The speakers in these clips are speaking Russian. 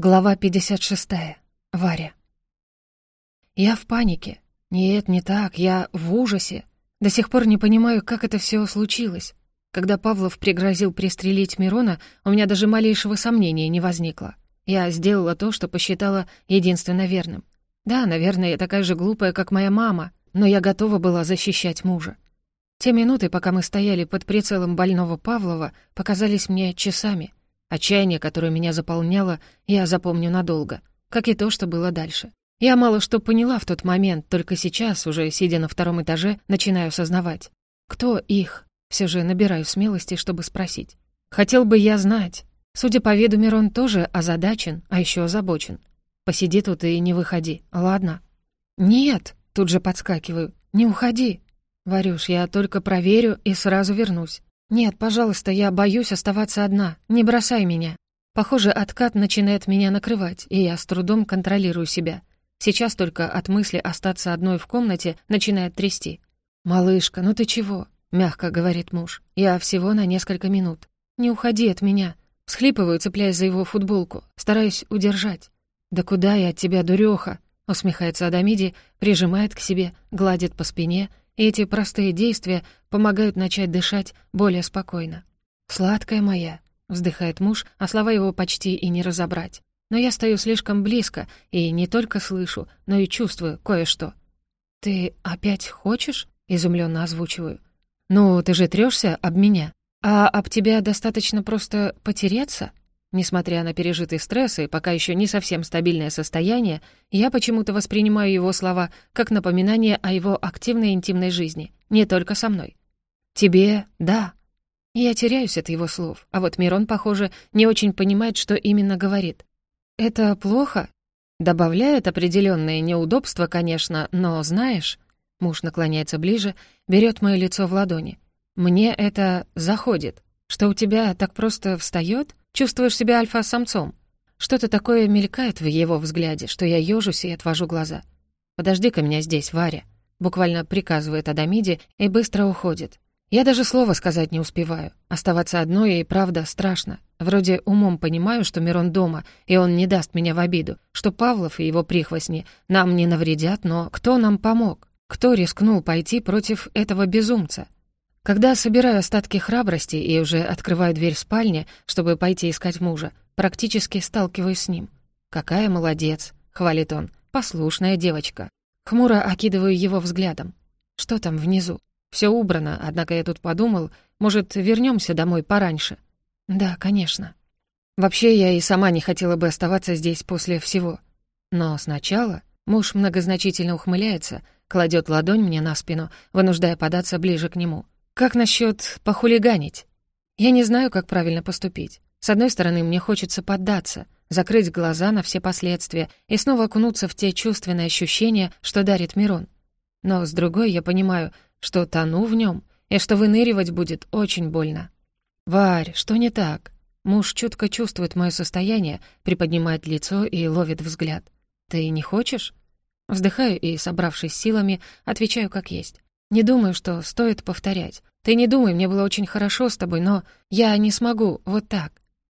Глава 56. Варя. Я в панике. Нет, не так, я в ужасе. До сих пор не понимаю, как это все случилось. Когда Павлов пригрозил пристрелить Мирона, у меня даже малейшего сомнения не возникло. Я сделала то, что посчитала единственно верным. Да, наверное, я такая же глупая, как моя мама, но я готова была защищать мужа. Те минуты, пока мы стояли под прицелом больного Павлова, показались мне часами — Отчаяние, которое меня заполняло, я запомню надолго, как и то, что было дальше. Я мало что поняла в тот момент, только сейчас, уже сидя на втором этаже, начинаю сознавать. Кто их? Все же набираю смелости, чтобы спросить. Хотел бы я знать. Судя по виду, Мирон тоже озадачен, а еще озабочен. Посиди тут и не выходи, ладно? Нет, тут же подскакиваю. Не уходи. Варюш, я только проверю и сразу вернусь. «Нет, пожалуйста, я боюсь оставаться одна. Не бросай меня». Похоже, откат начинает меня накрывать, и я с трудом контролирую себя. Сейчас только от мысли остаться одной в комнате начинает трясти. «Малышка, ну ты чего?» — мягко говорит муж. «Я всего на несколько минут. Не уходи от меня». Схлипываю, цепляясь за его футболку. Стараюсь удержать. «Да куда я от тебя, дуреха?» — усмехается Адамиди, прижимает к себе, гладит по спине эти простые действия помогают начать дышать более спокойно. «Сладкая моя», — вздыхает муж, а слова его почти и не разобрать. Но я стою слишком близко и не только слышу, но и чувствую кое-что. «Ты опять хочешь?» — изумленно озвучиваю. «Ну, ты же трёшься об меня. А об тебя достаточно просто потереться?» Несмотря на пережитый стресс и пока еще не совсем стабильное состояние, я почему-то воспринимаю его слова как напоминание о его активной интимной жизни, не только со мной. «Тебе — да». Я теряюсь от его слов, а вот Мирон, похоже, не очень понимает, что именно говорит. «Это плохо?» Добавляет определенные неудобства, конечно, но знаешь... Муж наклоняется ближе, берет мое лицо в ладони. «Мне это заходит. Что у тебя так просто встает? Чувствуешь себя альфа-самцом. Что-то такое мелькает в его взгляде, что я ёжусь и отвожу глаза. «Подожди-ка меня здесь, Варя», — буквально приказывает Адамиде и быстро уходит. Я даже слова сказать не успеваю. Оставаться одной и правда страшно. Вроде умом понимаю, что Мирон дома, и он не даст меня в обиду, что Павлов и его прихвостни нам не навредят, но кто нам помог? Кто рискнул пойти против этого безумца? Когда собираю остатки храбрости и уже открываю дверь спальни, чтобы пойти искать мужа, практически сталкиваюсь с ним. «Какая молодец!» — хвалит он. «Послушная девочка». Хмуро окидываю его взглядом. «Что там внизу?» Все убрано, однако я тут подумал, может, вернемся домой пораньше?» «Да, конечно». Вообще, я и сама не хотела бы оставаться здесь после всего. Но сначала муж многозначительно ухмыляется, кладет ладонь мне на спину, вынуждая податься ближе к нему — как насчет похулиганить? Я не знаю, как правильно поступить. С одной стороны, мне хочется поддаться, закрыть глаза на все последствия и снова окунуться в те чувственные ощущения, что дарит Мирон. Но с другой я понимаю, что тону в нем и что выныривать будет очень больно. «Варь, что не так?» Муж чутко чувствует мое состояние, приподнимает лицо и ловит взгляд. «Ты не хочешь?» Вздыхаю и, собравшись силами, отвечаю как есть. Не думаю, что стоит повторять. Ты не думай, мне было очень хорошо с тобой, но я не смогу вот так.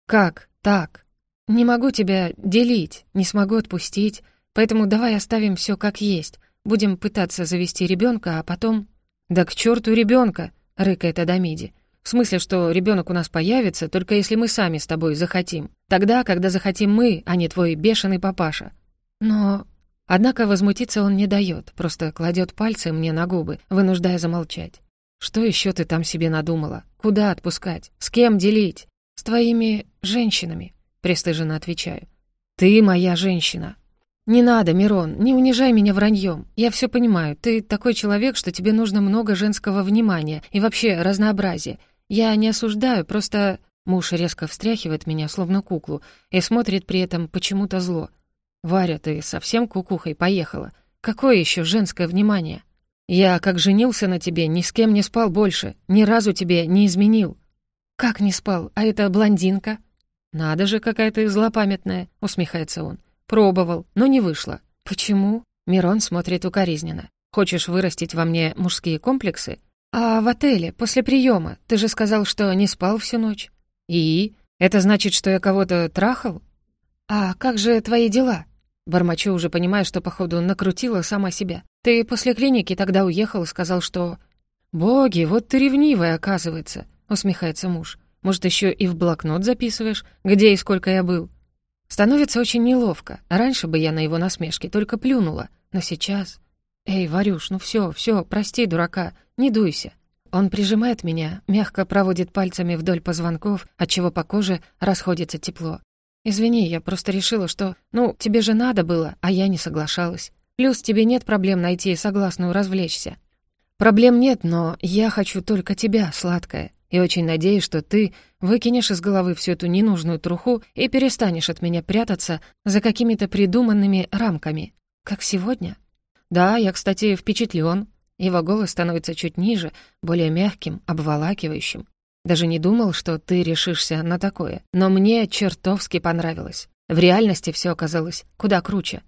Как так? Не могу тебя делить, не смогу отпустить, поэтому давай оставим все как есть. Будем пытаться завести ребенка, а потом... Да к черту ребенка, рыкает Адамиди. В смысле, что ребенок у нас появится, только если мы сами с тобой захотим. Тогда, когда захотим мы, а не твой бешеный папаша. Но Однако возмутиться он не дает, просто кладет пальцы мне на губы, вынуждая замолчать. «Что еще ты там себе надумала? Куда отпускать? С кем делить?» «С твоими женщинами», — пристыженно отвечаю. «Ты моя женщина». «Не надо, Мирон, не унижай меня враньем. Я все понимаю, ты такой человек, что тебе нужно много женского внимания и вообще разнообразия. Я не осуждаю, просто...» Муж резко встряхивает меня, словно куклу, и смотрит при этом почему-то зло. «Варя, ты совсем кукухой поехала? Какое еще женское внимание? Я, как женился на тебе, ни с кем не спал больше, ни разу тебе не изменил». «Как не спал? А это блондинка?» «Надо же, какая ты злопамятная», — усмехается он. «Пробовал, но не вышло». «Почему?» Мирон смотрит укоризненно. «Хочешь вырастить во мне мужские комплексы?» «А в отеле, после приема, ты же сказал, что не спал всю ночь». «И? Это значит, что я кого-то трахал?» «А как же твои дела?» Бормочу, уже понимая, что, походу, накрутила сама себя. «Ты после клиники тогда уехал и сказал, что...» «Боги, вот ты ревнивая, оказывается», — усмехается муж. «Может, еще и в блокнот записываешь, где и сколько я был?» Становится очень неловко. Раньше бы я на его насмешки только плюнула, но сейчас... «Эй, Варюш, ну все, все, прости, дурака, не дуйся». Он прижимает меня, мягко проводит пальцами вдоль позвонков, отчего по коже расходится тепло. «Извини, я просто решила, что... Ну, тебе же надо было, а я не соглашалась. Плюс тебе нет проблем найти согласную развлечься». «Проблем нет, но я хочу только тебя, сладкая, и очень надеюсь, что ты выкинешь из головы всю эту ненужную труху и перестанешь от меня прятаться за какими-то придуманными рамками. Как сегодня?» «Да, я, кстати, впечатлен. Его голос становится чуть ниже, более мягким, обволакивающим. Даже не думал, что ты решишься на такое. Но мне чертовски понравилось. В реальности все оказалось куда круче.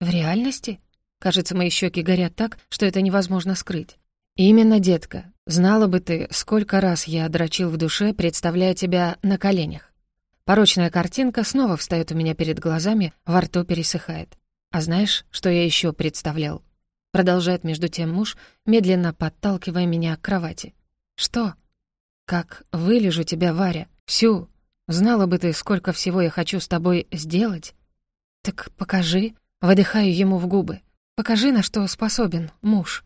В реальности? Кажется, мои щеки горят так, что это невозможно скрыть. Именно, детка. Знала бы ты, сколько раз я дрочил в душе, представляя тебя на коленях. Порочная картинка снова встает у меня перед глазами, во рту пересыхает. А знаешь, что я еще представлял? Продолжает между тем муж, медленно подталкивая меня к кровати. «Что?» «Как вылежу тебя, Варя, всю. Знала бы ты, сколько всего я хочу с тобой сделать». «Так покажи», — выдыхаю ему в губы. «Покажи, на что способен муж».